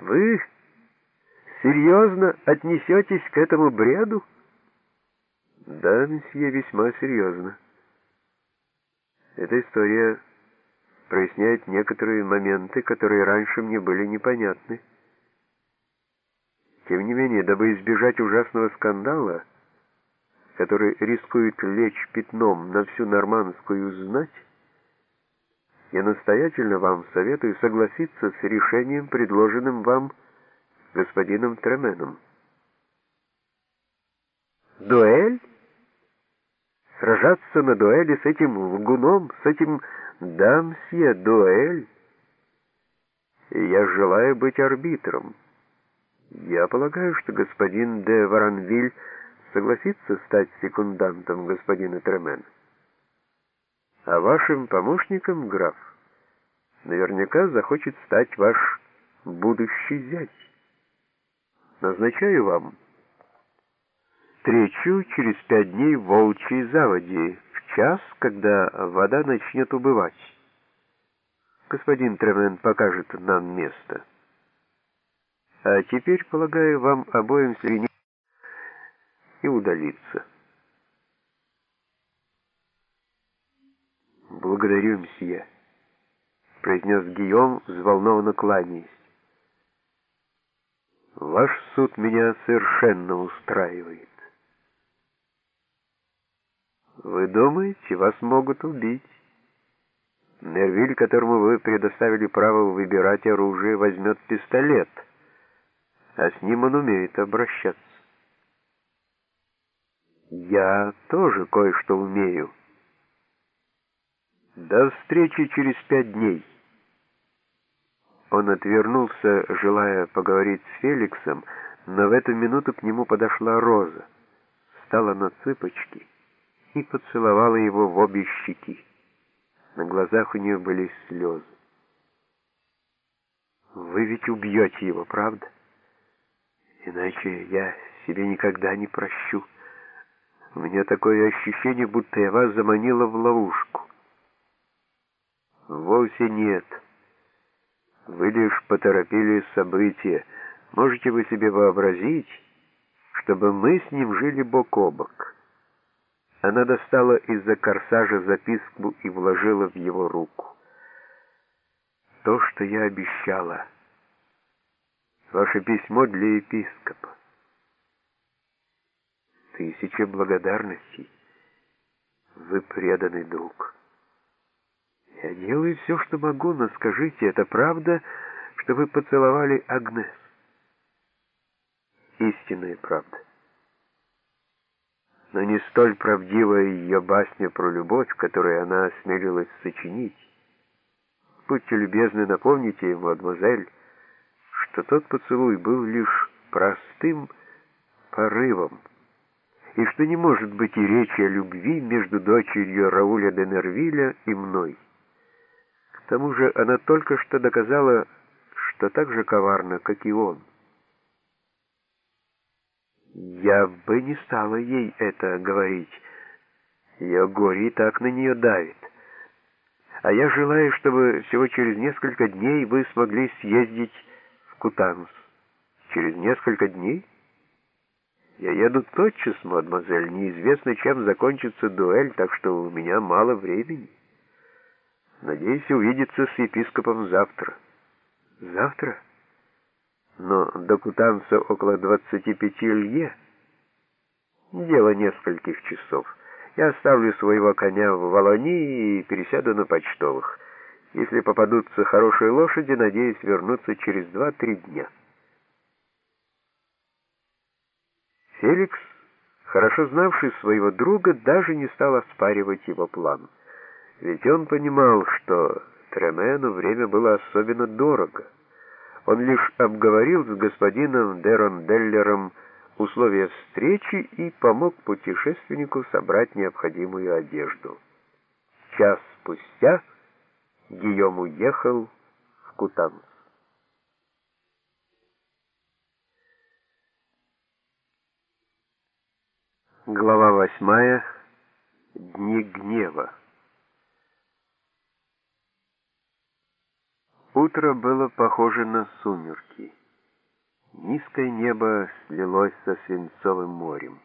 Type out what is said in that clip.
Вы серьезно отнесетесь к этому бреду? Да, месье, весьма серьезно. Эта история проясняет некоторые моменты, которые раньше мне были непонятны. Тем не менее, дабы избежать ужасного скандала, который рискует лечь пятном на всю нормандскую знать, я настоятельно вам советую согласиться с решением, предложенным вам господином Тременом. Дуэль? Сражаться на дуэли с этим лгуном, с этим дамсье дуэль? я желаю быть арбитром. Я полагаю, что господин де Варанвиль согласится стать секундантом господина Тремена. А вашим помощником, граф, наверняка захочет стать ваш будущий зять. Назначаю вам встречу через пять дней в Волчьей заводе, в час, когда вода начнет убывать. Господин Тремен покажет нам место. А теперь, полагаю, вам обоим среди и удалиться. «Благодарю, мсье», — произнес Гийом, взволнованно кланяясь. «Ваш суд меня совершенно устраивает. Вы думаете, вас могут убить? Нервиль, которому вы предоставили право выбирать оружие, возьмет пистолет, а с ним он умеет обращаться. Я тоже кое-что умею». До встречи через пять дней. Он отвернулся, желая поговорить с Феликсом, но в эту минуту к нему подошла Роза, встала на цыпочки и поцеловала его в обе щеки. На глазах у нее были слезы. «Вы ведь убьете его, правда? Иначе я себе никогда не прощу. У меня такое ощущение, будто я вас заманила в ловушку». Вовсе нет. Вы лишь поторопили события. Можете вы себе вообразить, чтобы мы с ним жили бок о бок? Она достала из-за корсажа записку и вложила в его руку. То, что я обещала. Ваше письмо для епископа. Тысяча благодарностей. Вы преданный друг. Я делаю все, что могу, но скажите, это правда, что вы поцеловали Агнес? Истинная правда. Но не столь правдивая ее басня про любовь, которую она осмелилась сочинить. Будьте любезны, напомните ему, мадемуазель, что тот поцелуй был лишь простым порывом, и что не может быть и речи о любви между дочерью Рауля де Нервиля и мной. К тому же она только что доказала, что так же коварна, как и он. Я бы не стала ей это говорить. Ее горе и так на нее давит. А я желаю, чтобы всего через несколько дней вы смогли съездить в Кутанс. Через несколько дней? Я еду тотчас, мадемуазель. Неизвестно, чем закончится дуэль, так что у меня мало времени. Надеюсь увидеться с епископом завтра. Завтра? Но до Кутанца около 25 лье. Дело нескольких часов. Я оставлю своего коня в Волонии и пересяду на почтовых. Если попадутся хорошие лошади, надеюсь вернуться через два-три дня. Феликс, хорошо знавший своего друга, даже не стал оспаривать его план. Ведь он понимал, что Тремену время было особенно дорого. Он лишь обговорил с господином Деронделлером условия встречи и помог путешественнику собрать необходимую одежду. Час спустя Гийом уехал в Кутанс. Глава восьмая. Дни гнева. Утро было похоже на сумерки. Низкое небо слилось со свинцовым морем.